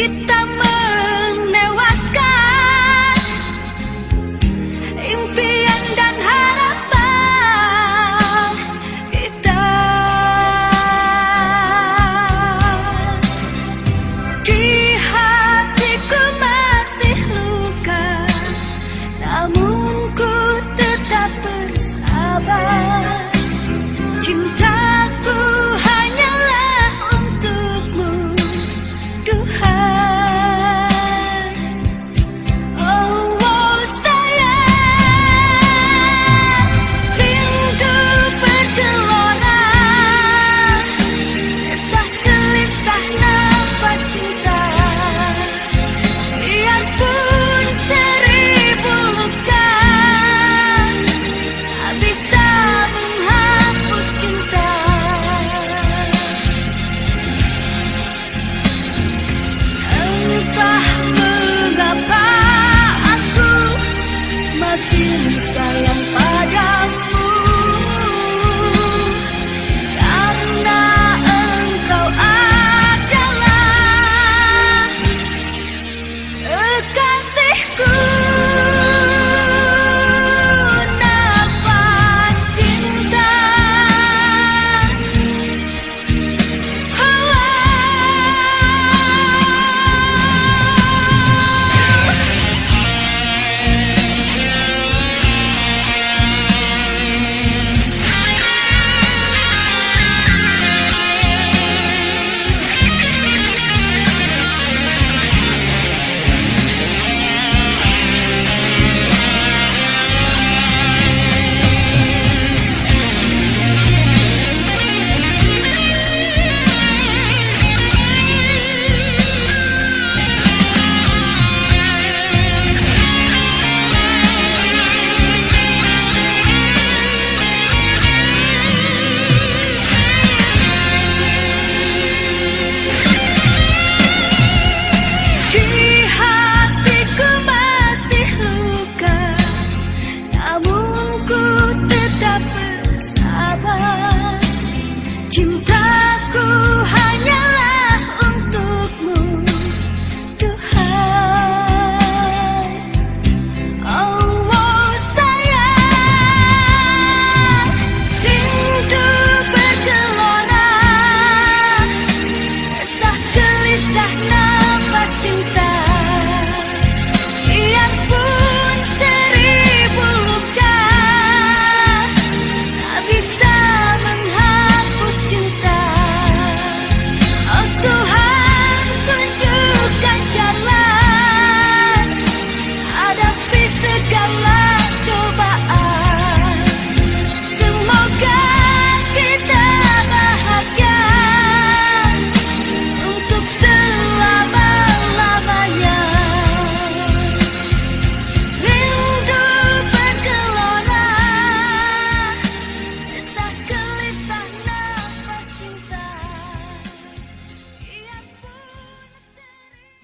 Kita